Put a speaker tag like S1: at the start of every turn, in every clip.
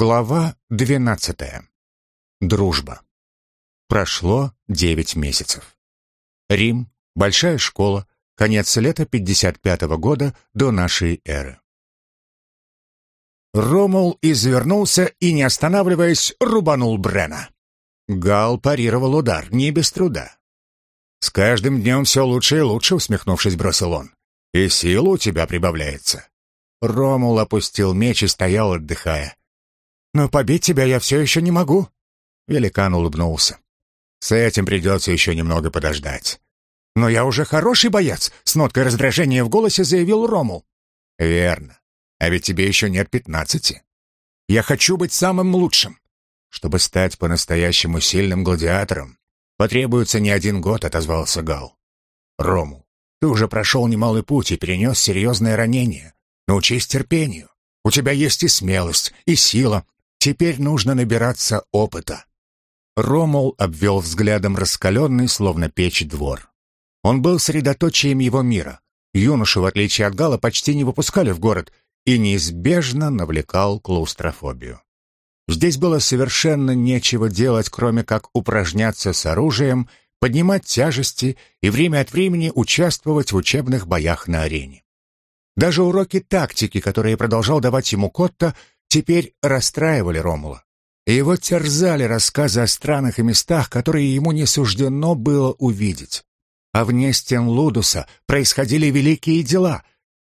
S1: Глава двенадцатая. Дружба. Прошло девять месяцев. Рим, большая школа, конец лета 55-го года до нашей эры. Ромул извернулся и, не останавливаясь, рубанул Брена. Гал парировал удар, не без труда. «С каждым днем все лучше и лучше», — усмехнувшись, бросил он. «И сила у тебя прибавляется». Ромул опустил меч и стоял, отдыхая. «Но побить тебя я все еще не могу». Великан улыбнулся. «С этим придется еще немного подождать». «Но я уже хороший боец», — с ноткой раздражения в голосе заявил Ромул. «Верно. А ведь тебе еще нет пятнадцати. Я хочу быть самым лучшим. Чтобы стать по-настоящему сильным гладиатором, потребуется не один год», — отозвался Гал. «Ромул, ты уже прошел немалый путь и перенес серьезное ранение. Научись терпению. У тебя есть и смелость, и сила, Теперь нужно набираться опыта. Ромул обвел взглядом раскаленный, словно печь, двор. Он был средоточием его мира. Юношу, в отличие от Гала, почти не выпускали в город и неизбежно навлекал клаустрофобию. Здесь было совершенно нечего делать, кроме как упражняться с оружием, поднимать тяжести и время от времени участвовать в учебных боях на арене. Даже уроки тактики, которые продолжал давать ему Котта, теперь расстраивали Ромула. Его терзали рассказы о странах и местах, которые ему не суждено было увидеть. А вне стен Лудуса происходили великие дела.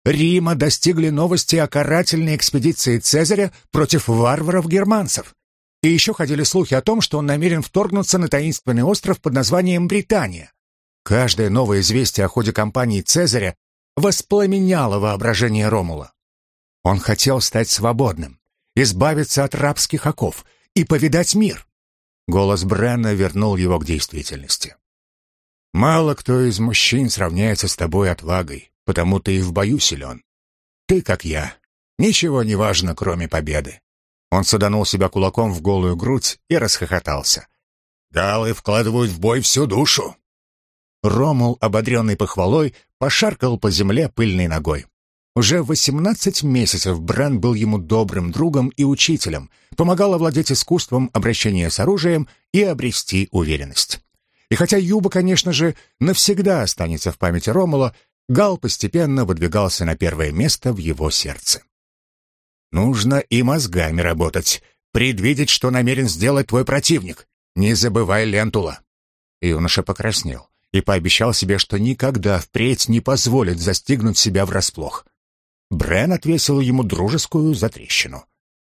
S1: Рима достигли новости о карательной экспедиции Цезаря против варваров-германцев. И еще ходили слухи о том, что он намерен вторгнуться на таинственный остров под названием Британия. Каждое новое известие о ходе кампании Цезаря воспламеняло воображение Ромула. Он хотел стать свободным, избавиться от рабских оков и повидать мир. Голос Бренна вернул его к действительности. «Мало кто из мужчин сравняется с тобой отвагой, потому ты и в бою силен. Ты, как я, ничего не важно, кроме победы». Он саданул себя кулаком в голую грудь и расхохотался. «Галы вкладывают в бой всю душу». Ромул, ободренный похвалой, пошаркал по земле пыльной ногой. Уже 18 месяцев Бран был ему добрым другом и учителем, помогал овладеть искусством обращения с оружием и обрести уверенность. И хотя Юба, конечно же, навсегда останется в памяти Ромула, Гал постепенно выдвигался на первое место в его сердце. «Нужно и мозгами работать, предвидеть, что намерен сделать твой противник. Не забывай Лентула». Юноша покраснел и пообещал себе, что никогда впредь не позволит застигнуть себя врасплох. Брен отвесил ему дружескую затрещину.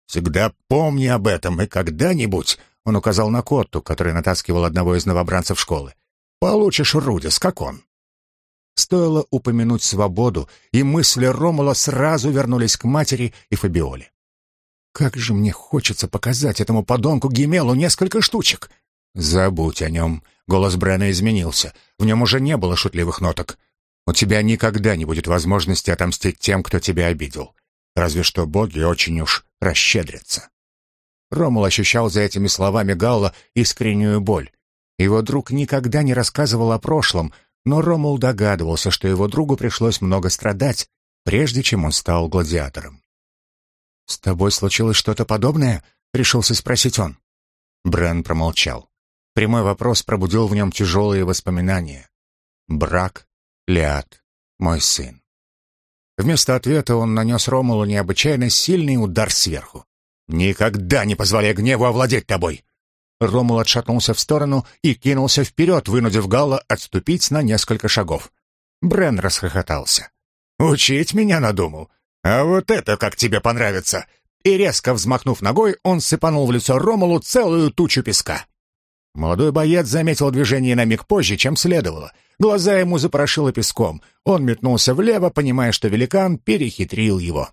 S1: «Всегда помни об этом, и когда-нибудь...» Он указал на Котту, который натаскивал одного из новобранцев школы. «Получишь Рудис, как он». Стоило упомянуть свободу, и мысли Ромула сразу вернулись к матери и Фабиоле. «Как же мне хочется показать этому подонку Гемелу несколько штучек!» «Забудь о нем!» — голос Брена изменился. В нем уже не было шутливых ноток. У тебя никогда не будет возможности отомстить тем, кто тебя обидел. Разве что боги очень уж расщедрятся. Ромул ощущал за этими словами Галла искреннюю боль. Его друг никогда не рассказывал о прошлом, но Ромул догадывался, что его другу пришлось много страдать, прежде чем он стал гладиатором. «С тобой случилось что-то подобное?» — решился спросить он. Брен промолчал. Прямой вопрос пробудил в нем тяжелые воспоминания. Брак, Лиад, мой сын. Вместо ответа он нанес Ромулу необычайно сильный удар сверху. «Никогда не позволяй гневу овладеть тобой!» Ромул отшатнулся в сторону и кинулся вперед, вынудив Галла отступить на несколько шагов. Брен расхохотался. «Учить меня надумал? А вот это как тебе понравится!» И резко взмахнув ногой, он сыпанул в лицо Ромулу целую тучу песка. Молодой боец заметил движение на миг позже, чем следовало. Глаза ему запорошило песком. Он метнулся влево, понимая, что великан перехитрил его.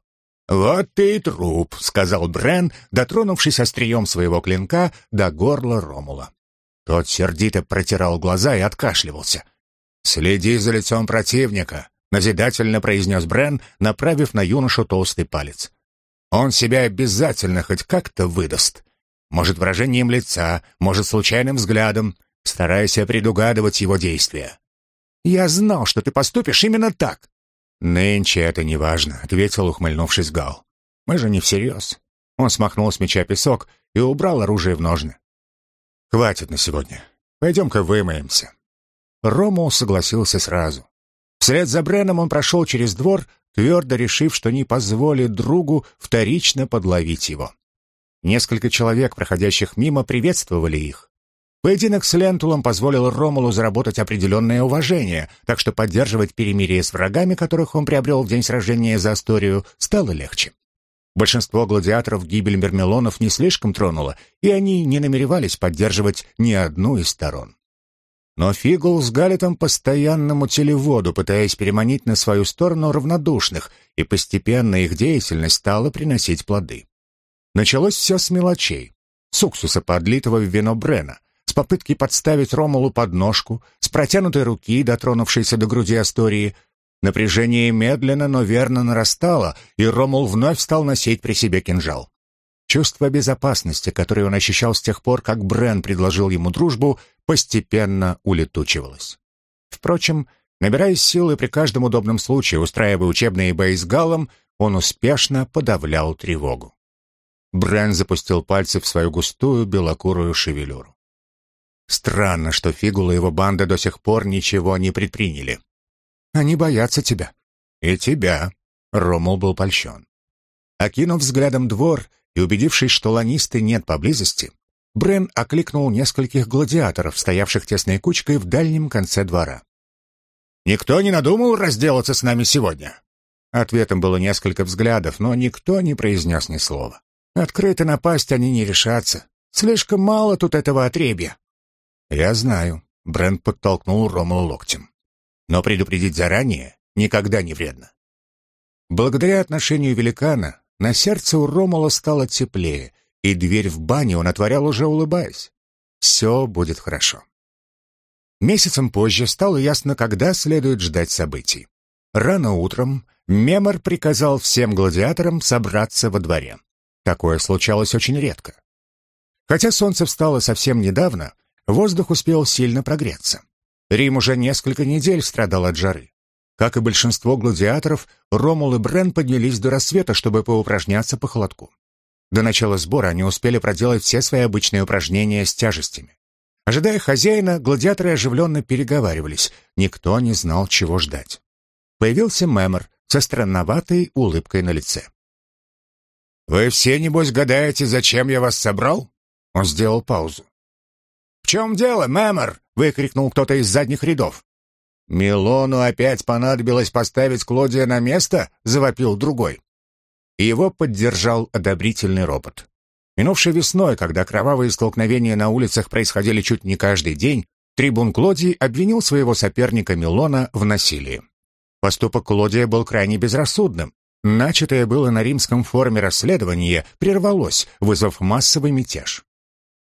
S1: «Вот ты и труп», — сказал Брен, дотронувшись острием своего клинка до горла Ромула. Тот сердито протирал глаза и откашливался. «Следи за лицом противника», — назидательно произнес Брен, направив на юношу толстый палец. «Он себя обязательно хоть как-то выдаст. Может, выражением лица, может, случайным взглядом. Старайся предугадывать его действия. «Я знал, что ты поступишь именно так». «Нынче это не важно», — ответил, ухмыльнувшись Гал. «Мы же не всерьез. Он смахнул с меча песок и убрал оружие в ножны. «Хватит на сегодня. Пойдем-ка вымоемся». Ромул согласился сразу. Вслед за Бреном он прошел через двор, твердо решив, что не позволит другу вторично подловить его. Несколько человек, проходящих мимо, приветствовали их. Поединок с Лентулом позволил Ромулу заработать определенное уважение, так что поддерживать перемирие с врагами, которых он приобрел в день сражения за Асторию, стало легче. Большинство гладиаторов гибель Мермелонов не слишком тронула, и они не намеревались поддерживать ни одну из сторон. Но Фигл с Галетом постоянно мутили воду, пытаясь переманить на свою сторону равнодушных, и постепенно их деятельность стала приносить плоды. Началось все с мелочей. С уксуса, подлитого в вино Брена, с попытки подставить Ромулу подножку, с протянутой руки, дотронувшейся до груди Астории. Напряжение медленно, но верно нарастало, и Ромул вновь стал носить при себе кинжал. Чувство безопасности, которое он ощущал с тех пор, как Брен предложил ему дружбу, постепенно улетучивалось. Впрочем, набираясь силы при каждом удобном случае, устраивая учебные бои с Галом, он успешно подавлял тревогу. Брен запустил пальцы в свою густую белокурую шевелюру. Странно, что Фигула и его банда до сих пор ничего не предприняли. Они боятся тебя. И тебя. Ромул был польщен. Окинув взглядом двор и убедившись, что ланисты нет поблизости, Брен окликнул нескольких гладиаторов, стоявших тесной кучкой в дальнем конце двора. «Никто не надумал разделаться с нами сегодня?» Ответом было несколько взглядов, но никто не произнес ни слова. Открыто напасть они не решатся. Слишком мало тут этого отребья. Я знаю. Брент подтолкнул Ромулу локтем. Но предупредить заранее никогда не вредно. Благодаря отношению великана на сердце у Ромула стало теплее, и дверь в баню он отворял уже улыбаясь. Все будет хорошо. Месяцем позже стало ясно, когда следует ждать событий. Рано утром Мемор приказал всем гладиаторам собраться во дворе. Такое случалось очень редко. Хотя солнце встало совсем недавно, воздух успел сильно прогреться. Рим уже несколько недель страдал от жары. Как и большинство гладиаторов, Ромул и Брен поднялись до рассвета, чтобы поупражняться по холодку. До начала сбора они успели проделать все свои обычные упражнения с тяжестями. Ожидая хозяина, гладиаторы оживленно переговаривались. Никто не знал, чего ждать. Появился Мемор со странноватой улыбкой на лице. «Вы все, небось, гадаете, зачем я вас собрал?» Он сделал паузу. «В чем дело, мэмор?» — выкрикнул кто-то из задних рядов. «Милону опять понадобилось поставить Клодия на место?» — завопил другой. Его поддержал одобрительный ропот. Минувшей весной, когда кровавые столкновения на улицах происходили чуть не каждый день, трибун Клодий обвинил своего соперника Милона в насилии. Поступок Клодия был крайне безрассудным, Начатое было на римском форуме расследование прервалось, вызвав массовый мятеж.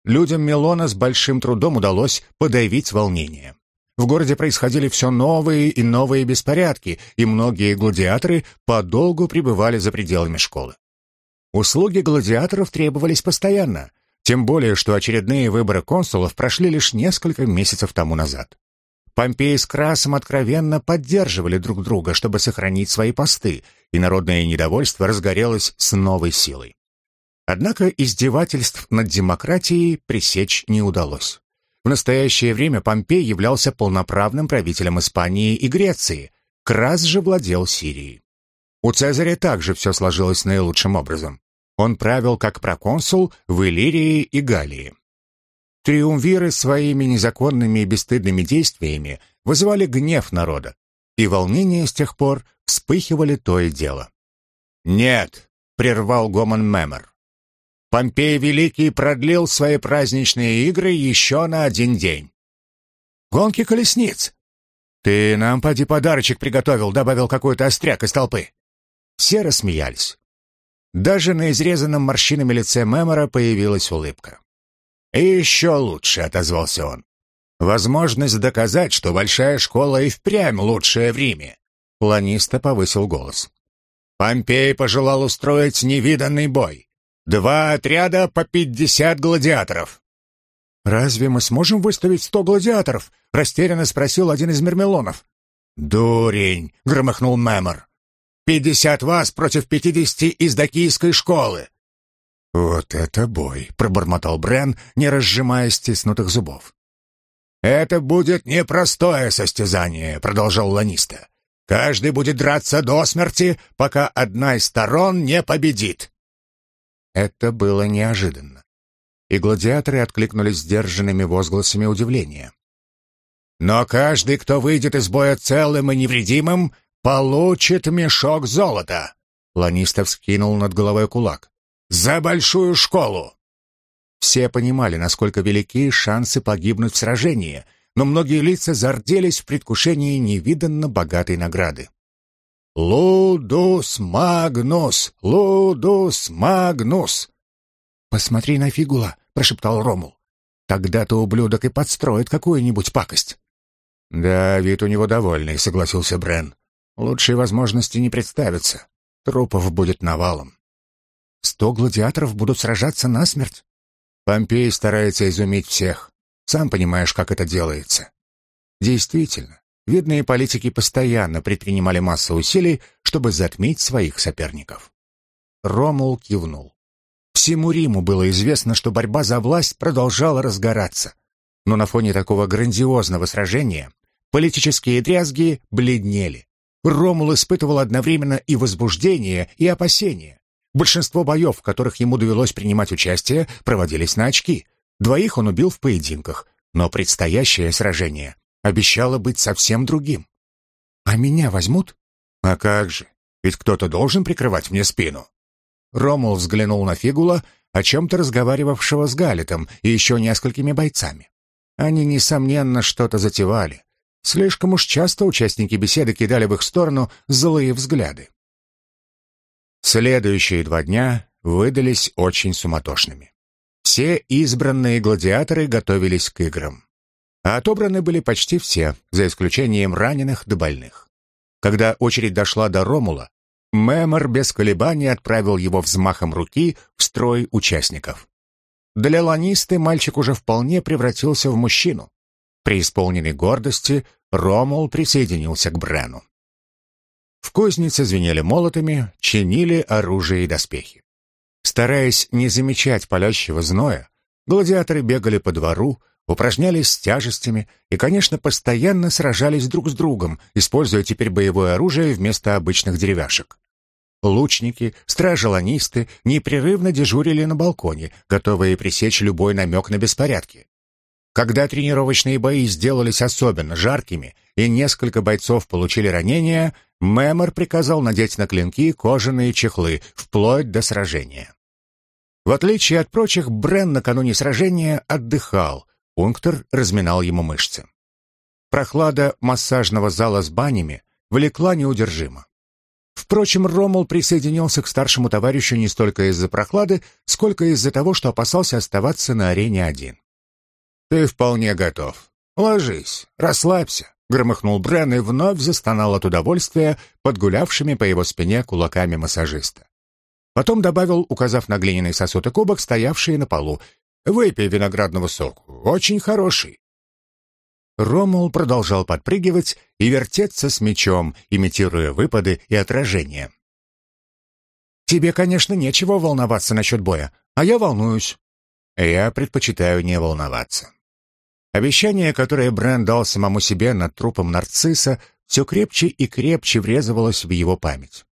S1: Людям Милона с большим трудом удалось подавить волнение. В городе происходили все новые и новые беспорядки, и многие гладиаторы подолгу пребывали за пределами школы. Услуги гладиаторов требовались постоянно, тем более, что очередные выборы консулов прошли лишь несколько месяцев тому назад. Помпей с Красом откровенно поддерживали друг друга, чтобы сохранить свои посты, и народное недовольство разгорелось с новой силой. Однако издевательств над демократией пресечь не удалось. В настоящее время Помпей являлся полноправным правителем Испании и Греции, Крас же владел Сирией. У Цезаря также все сложилось наилучшим образом. Он правил как проконсул в Иллирии и Галлии. Триумвиры своими незаконными и бесстыдными действиями вызывали гнев народа, и волнения с тех пор вспыхивали то и дело. «Нет», — прервал Гомон Мемор. «Помпей Великий продлил свои праздничные игры еще на один день». «Гонки колесниц!» «Ты нам, поди, подарочек приготовил», — добавил какой-то остряк из толпы. Все рассмеялись. Даже на изрезанном морщинами лице Мемора появилась улыбка. «И еще лучше», — отозвался он. «Возможность доказать, что большая школа и впрямь лучшая в Риме». Планиста повысил голос. Помпей пожелал устроить невиданный бой. Два отряда по пятьдесят гладиаторов. «Разве мы сможем выставить сто гладиаторов?» — растерянно спросил один из мермелонов. «Дурень!» — громыхнул Мемор. «Пятьдесят вас против пятидесяти из докийской школы. «Вот это бой!» — пробормотал Брен, не разжимая стиснутых зубов. «Это будет непростое состязание», — продолжал Ланиста. «Каждый будет драться до смерти, пока одна из сторон не победит». Это было неожиданно. И гладиаторы откликнулись сдержанными возгласами удивления. «Но каждый, кто выйдет из боя целым и невредимым, получит мешок золота!» Ланистов скинул над головой кулак. «За большую школу!» Все понимали, насколько велики шансы погибнуть в сражении, но многие лица зарделись в предвкушении невиданно богатой награды. «Лудус Магнус! Лудус Магнус!» «Посмотри на фигула!» — прошептал Ромул. «Тогда-то ублюдок и подстроит какую-нибудь пакость». «Да, вид у него довольный», — согласился Брен. «Лучшей возможности не представится. Трупов будет навалом». «Сто гладиаторов будут сражаться насмерть?» Помпей старается изумить всех. Сам понимаешь, как это делается. Действительно, видные политики постоянно предпринимали массу усилий, чтобы затмить своих соперников. Ромул кивнул. Всему Риму было известно, что борьба за власть продолжала разгораться. Но на фоне такого грандиозного сражения политические дрязги бледнели. Ромул испытывал одновременно и возбуждение, и опасение. Большинство боев, в которых ему довелось принимать участие, проводились на очки. Двоих он убил в поединках, но предстоящее сражение обещало быть совсем другим. «А меня возьмут?» «А как же? Ведь кто-то должен прикрывать мне спину». Ромул взглянул на Фигула, о чем-то разговаривавшего с Галитом и еще несколькими бойцами. Они, несомненно, что-то затевали. Слишком уж часто участники беседы кидали в их сторону злые взгляды. Следующие два дня выдались очень суматошными. Все избранные гладиаторы готовились к играм. А отобраны были почти все, за исключением раненых да больных. Когда очередь дошла до Ромула, Мемор без колебаний отправил его взмахом руки в строй участников. Для ланисты мальчик уже вполне превратился в мужчину. При исполненной гордости Ромул присоединился к Брену. В кузнице звенели молотами, чинили оружие и доспехи. Стараясь не замечать палящего зноя, гладиаторы бегали по двору, упражнялись с тяжестями и, конечно, постоянно сражались друг с другом, используя теперь боевое оружие вместо обычных деревяшек. Лучники, стражеланисты непрерывно дежурили на балконе, готовые пресечь любой намек на беспорядки. Когда тренировочные бои сделались особенно жаркими и несколько бойцов получили ранения, Мемор приказал надеть на клинки кожаные чехлы вплоть до сражения. В отличие от прочих, Брен накануне сражения отдыхал, Унктер разминал ему мышцы. Прохлада массажного зала с банями влекла неудержимо. Впрочем, Ромул присоединился к старшему товарищу не столько из-за прохлады, сколько из-за того, что опасался оставаться на арене один. «Ты вполне готов. Ложись, расслабься», — громыхнул Брен и вновь застонал от удовольствия подгулявшими по его спине кулаками массажиста. Потом добавил, указав на глиняный сосуд и кубок, стоявшие на полу. «Выпей виноградного соку. Очень хороший». Ромул продолжал подпрыгивать и вертеться с мечом, имитируя выпады и отражения. «Тебе, конечно, нечего волноваться насчет боя, а я волнуюсь». «Я предпочитаю не волноваться». Обещание, которое Брэн дал самому себе над трупом нарцисса, все крепче и крепче врезывалось в его память.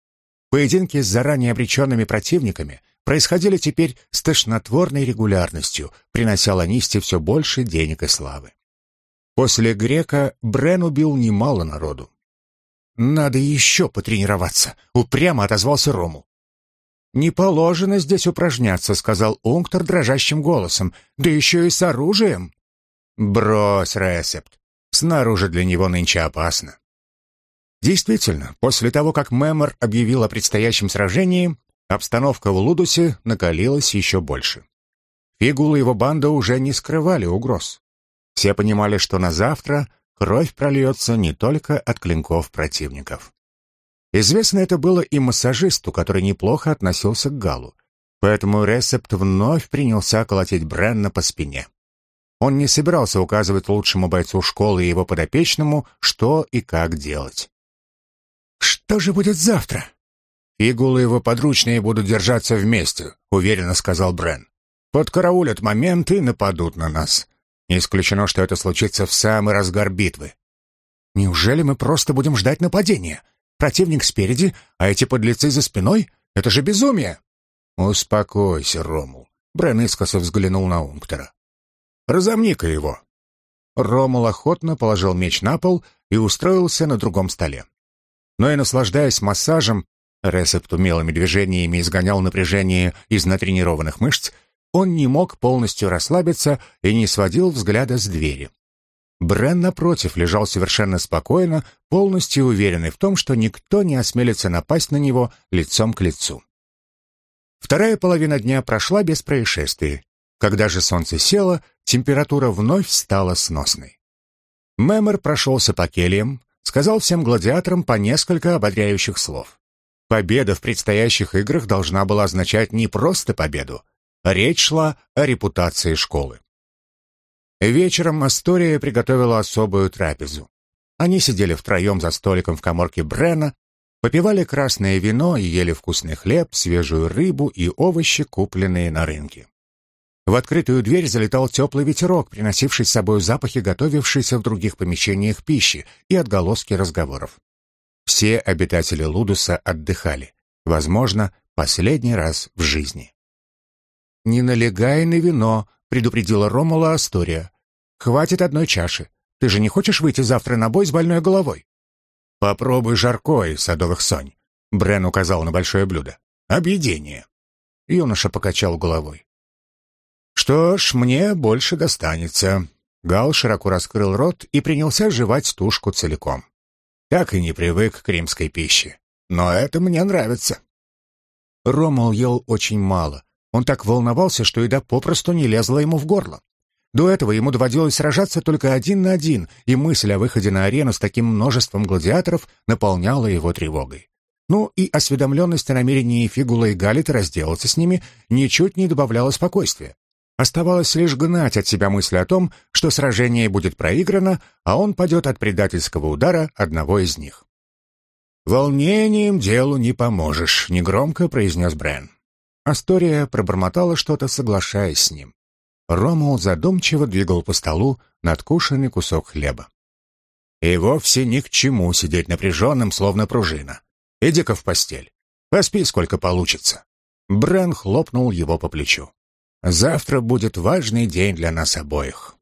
S1: Поединки с заранее обреченными противниками происходили теперь с тошнотворной регулярностью, принося Ланисте все больше денег и славы. После грека Брен убил немало народу. «Надо еще потренироваться», — упрямо отозвался Рому. «Не положено здесь упражняться», — сказал Унктор дрожащим голосом, «да еще и с оружием». Брось рецепт. Снаружи для него нынче опасно. Действительно, после того, как Мемор объявил о предстоящем сражении, обстановка в Лудусе накалилась еще больше. Фигул и его банда уже не скрывали угроз. Все понимали, что на завтра кровь прольется не только от клинков противников. Известно это было и массажисту, который неплохо относился к Галу. Поэтому Ресепт вновь принялся колотить Бренна по спине. Он не собирался указывать лучшему бойцу школы и его подопечному, что и как делать. «Что же будет завтра?» «Фигулы его подручные будут держаться вместе», — уверенно сказал Брен. «Подкараулят момент и нападут на нас. Не исключено, что это случится в самый разгар битвы». «Неужели мы просто будем ждать нападения? Противник спереди, а эти подлецы за спиной? Это же безумие!» «Успокойся, Ромул», — Брен искоса взглянул на Унктора. «Разомни-ка его». Ромул охотно положил меч на пол и устроился на другом столе. Но и наслаждаясь массажем, Ресепт умелыми движениями изгонял напряжение из натренированных мышц, он не мог полностью расслабиться и не сводил взгляда с двери. Брен, напротив, лежал совершенно спокойно, полностью уверенный в том, что никто не осмелится напасть на него лицом к лицу. Вторая половина дня прошла без происшествий. Когда же солнце село, температура вновь стала сносной. Мэмор прошелся по кельям, сказал всем гладиаторам по несколько ободряющих слов. Победа в предстоящих играх должна была означать не просто победу. Речь шла о репутации школы. Вечером Астория приготовила особую трапезу. Они сидели втроем за столиком в коморке Брена, попивали красное вино и ели вкусный хлеб, свежую рыбу и овощи, купленные на рынке. В открытую дверь залетал теплый ветерок, приносивший с собой запахи готовившейся в других помещениях пищи и отголоски разговоров. Все обитатели Лудуса отдыхали. Возможно, последний раз в жизни. «Не налегай на вино», — предупредила Ромула Астория. «Хватит одной чаши. Ты же не хочешь выйти завтра на бой с больной головой?» «Попробуй жарко из садовых сонь», — Брен указал на большое блюдо. «Объедение». Юноша покачал головой. «Что ж, мне больше достанется». Гал широко раскрыл рот и принялся жевать тушку целиком. Так и не привык к римской пище. Но это мне нравится. Ромал ел очень мало. Он так волновался, что еда попросту не лезла ему в горло. До этого ему доводилось сражаться только один на один, и мысль о выходе на арену с таким множеством гладиаторов наполняла его тревогой. Ну и осведомленность о намерении Фигула и Галита разделаться с ними ничуть не добавляла спокойствия. Оставалось лишь гнать от себя мысли о том, что сражение будет проиграно, а он падет от предательского удара одного из них. «Волнением делу не поможешь», — негромко произнес Брен. Астория пробормотала что-то, соглашаясь с ним. Ромул задумчиво двигал по столу надкушенный кусок хлеба. «И вовсе ни к чему сидеть напряженным, словно пружина. Иди-ка в постель. Поспи, сколько получится». Брен хлопнул его по плечу. Завтра будет важный день для нас обоих.